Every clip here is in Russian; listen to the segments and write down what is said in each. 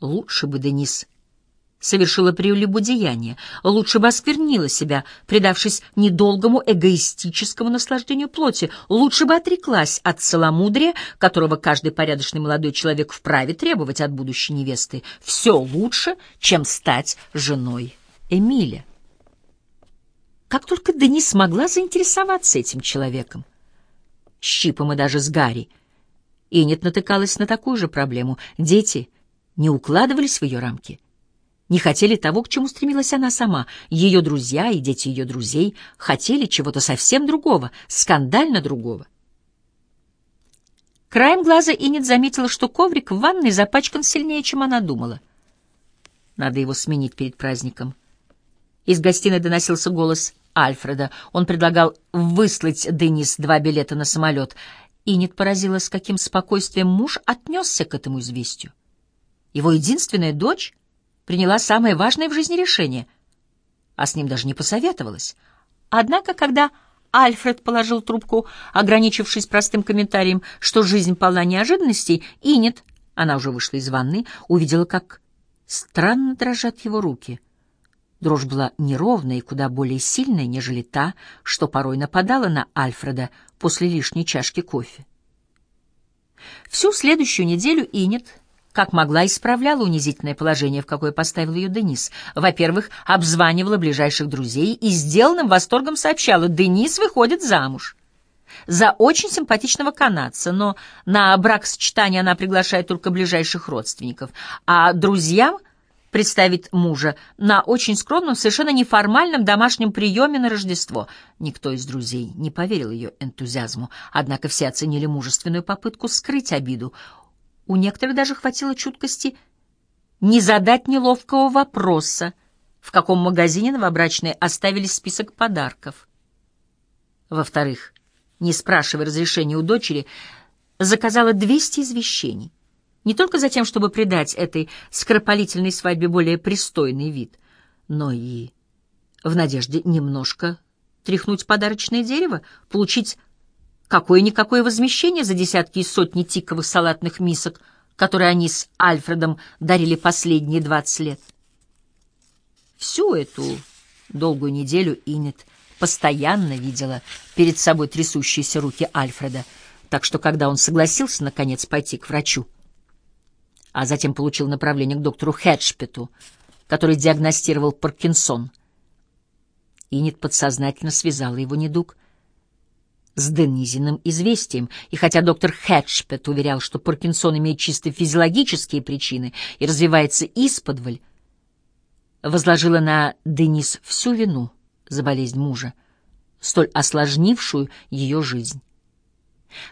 Лучше бы Денис совершила прелюбодеяние, лучше бы осквернила себя, предавшись недолгому эгоистическому наслаждению плоти, лучше бы отреклась от целомудрия, которого каждый порядочный молодой человек вправе требовать от будущей невесты. Все лучше, чем стать женой Эмиля. Как только Денис смогла заинтересоваться этим человеком, с Чипом и даже с Гарри, Инет натыкалась на такую же проблему. Дети не укладывались в ее рамки — не хотели того, к чему стремилась она сама. Ее друзья и дети ее друзей хотели чего-то совсем другого, скандально другого. Краем глаза Инет заметила, что коврик в ванной запачкан сильнее, чем она думала. Надо его сменить перед праздником. Из гостиной доносился голос Альфреда. Он предлагал выслать Денис два билета на самолет. Инет поразила, с каким спокойствием муж отнесся к этому известию. Его единственная дочь — приняла самое важное в жизни решение, а с ним даже не посоветовалась. Однако, когда Альфред положил трубку, ограничившись простым комментарием, что жизнь полна неожиданностей, и нет, она уже вышла из ванны, увидела, как странно дрожат его руки. Дрожь была неровная и куда более сильная, нежели та, что порой нападала на Альфреда после лишней чашки кофе. Всю следующую неделю Инет как могла, исправляла унизительное положение, в какое поставил ее Денис. Во-первых, обзванивала ближайших друзей и сделанным восторгом сообщала, Денис выходит замуж. За очень симпатичного канадца, но на бракосочетание она приглашает только ближайших родственников, а друзьям представить мужа на очень скромном, совершенно неформальном домашнем приеме на Рождество. Никто из друзей не поверил ее энтузиазму, однако все оценили мужественную попытку скрыть обиду. У некоторых даже хватило чуткости не задать неловкого вопроса, в каком магазине новобрачные оставили список подарков. Во-вторых, не спрашивая разрешения у дочери, заказала 200 извещений. Не только за тем, чтобы придать этой скоропалительной свадьбе более пристойный вид, но и в надежде немножко тряхнуть подарочное дерево, получить Какое-никакое возмещение за десятки и сотни тиковых салатных мисок, которые они с Альфредом дарили последние двадцать лет. Всю эту долгую неделю Инет постоянно видела перед собой трясущиеся руки Альфреда, так что когда он согласился, наконец, пойти к врачу, а затем получил направление к доктору Хеджпету, который диагностировал Паркинсон, Инет подсознательно связала его недуг — с Денизиным известием, и хотя доктор Хэтчпет уверял, что Паркинсон имеет чисто физиологические причины и развивается исподволь, возложила на Денис всю вину за болезнь мужа, столь осложнившую ее жизнь.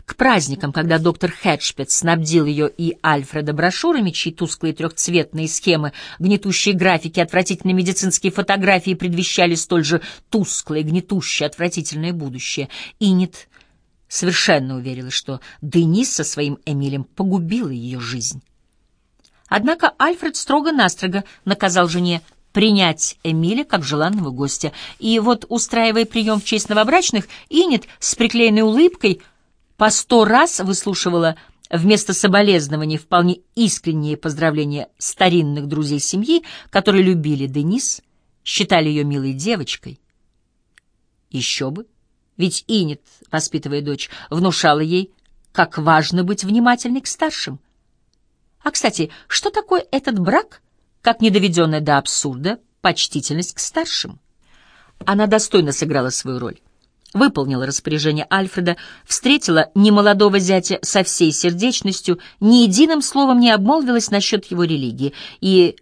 К праздникам, когда доктор Хэтчпет снабдил ее и Альфреда брошюрами, чьи тусклые трехцветные схемы, гнетущие графики, отвратительные медицинские фотографии предвещали столь же тусклое, гнетущее, отвратительное будущее, Инет совершенно уверилась, что Денис со своим Эмилем погубила ее жизнь. Однако Альфред строго-настрого наказал жене принять Эмиля как желанного гостя, и вот, устраивая прием в честь новобрачных, Инет с приклеенной улыбкой — по сто раз выслушивала вместо соболезнований вполне искренние поздравления старинных друзей семьи, которые любили Денис, считали ее милой девочкой. Еще бы, ведь Инет, воспитывая дочь, внушала ей, как важно быть внимательной к старшим. А, кстати, что такое этот брак, как недоведенная до абсурда почтительность к старшим? Она достойно сыграла свою роль выполнила распоряжение Альфреда, встретила немолодого зятя со всей сердечностью, ни единым словом не обмолвилась насчет его религии. И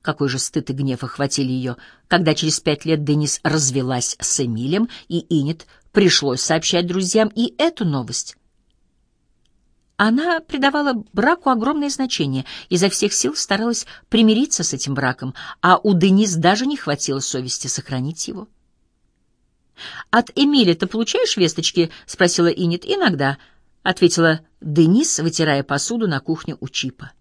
какой же стыд и гнев охватили ее, когда через пять лет Денис развелась с Эмилем, и Инет пришлось сообщать друзьям и эту новость. Она придавала браку огромное значение, изо всех сил старалась примириться с этим браком, а у Денис даже не хватило совести сохранить его. «От Эмиля ты получаешь весточки?» — спросила Инет. «Иногда», — ответила Денис, вытирая посуду на кухне у Чипа.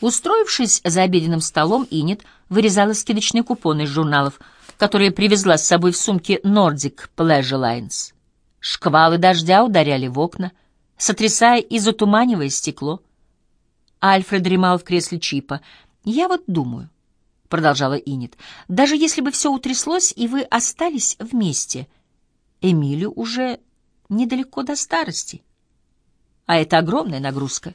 Устроившись за обеденным столом, Инет вырезала скидочные купоны из журналов, которые привезла с собой в сумке Nordic Pleasure Lines. Шквалы дождя ударяли в окна, сотрясая и затуманивая стекло. Альфред дремал в кресле Чипа. «Я вот думаю», — продолжала Инет, — «даже если бы все утряслось, и вы остались вместе, Эмилю уже недалеко до старости. А это огромная нагрузка.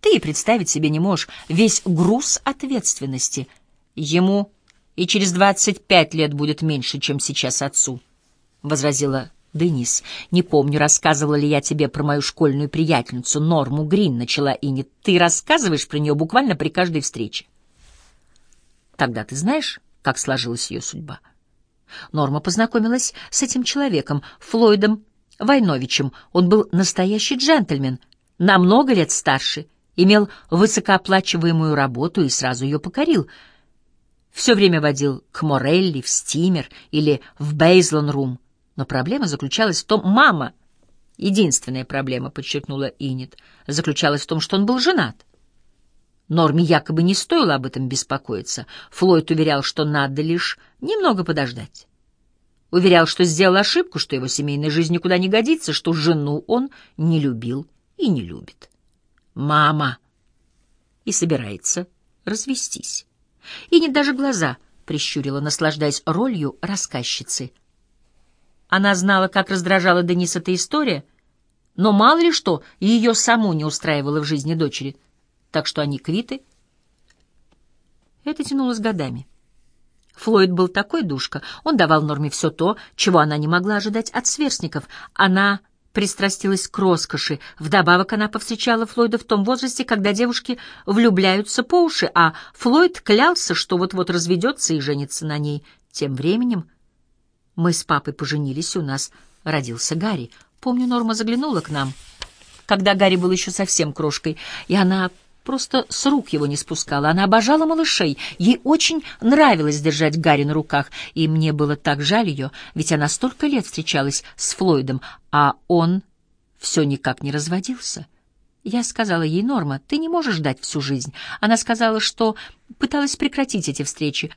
Ты и представить себе не можешь весь груз ответственности. Ему и через двадцать пять лет будет меньше, чем сейчас отцу», — возразила «Денис, не помню, рассказывала ли я тебе про мою школьную приятельницу Норму Грин, начала Инни. Ты рассказываешь про нее буквально при каждой встрече. Тогда ты знаешь, как сложилась ее судьба. Норма познакомилась с этим человеком, Флойдом Войновичем. Он был настоящий джентльмен, на много лет старше, имел высокооплачиваемую работу и сразу ее покорил. Все время водил к Морелли, в Стимер или в Бейзлон-рум — но проблема заключалась в том... Мама! Единственная проблема, подчеркнула Инет, заключалась в том, что он был женат. Норме якобы не стоило об этом беспокоиться. Флойд уверял, что надо лишь немного подождать. Уверял, что сделал ошибку, что его семейная жизнь никуда не годится, что жену он не любил и не любит. Мама! И собирается развестись. И не даже глаза прищурила, наслаждаясь ролью рассказчицы. Она знала, как раздражала Денис эта история, но мало ли что ее саму не устраивало в жизни дочери, так что они квиты. Это тянулось годами. Флойд был такой душка, он давал Норме все то, чего она не могла ожидать от сверстников. Она пристрастилась к роскоши. Вдобавок она повстречала Флойда в том возрасте, когда девушки влюбляются по уши, а Флойд клялся, что вот-вот разведется и женится на ней. Тем временем мы с папой поженились, у нас родился Гарри. Помню, Норма заглянула к нам, когда Гарри был еще совсем крошкой, и она просто с рук его не спускала. Она обожала малышей. Ей очень нравилось держать Гарри на руках, и мне было так жаль ее, ведь она столько лет встречалась с Флойдом, а он все никак не разводился. Я сказала ей, Норма, ты не можешь ждать всю жизнь. Она сказала, что пыталась прекратить эти встречи,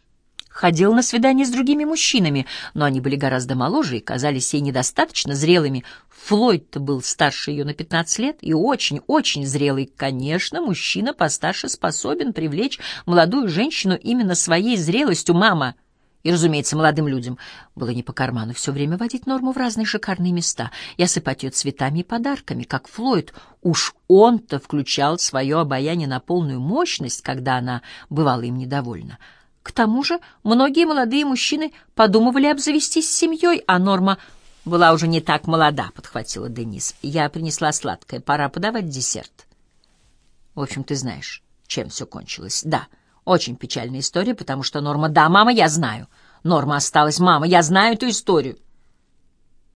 ходил на свидания с другими мужчинами, но они были гораздо моложе и казались ей недостаточно зрелыми. Флойд-то был старше ее на 15 лет и очень-очень зрелый. Конечно, мужчина постарше способен привлечь молодую женщину именно своей зрелостью, мама. И, разумеется, молодым людям было не по карману все время водить Норму в разные шикарные места и осыпать ее цветами и подарками, как Флойд. Уж он-то включал свое обаяние на полную мощность, когда она бывала им недовольна. К тому же многие молодые мужчины подумывали обзавестись семьей, а Норма была уже не так молода, — подхватила Денис. Я принесла сладкое, пора подавать десерт. В общем, ты знаешь, чем все кончилось. Да, очень печальная история, потому что Норма... Да, мама, я знаю. Норма осталась. Мама, я знаю эту историю.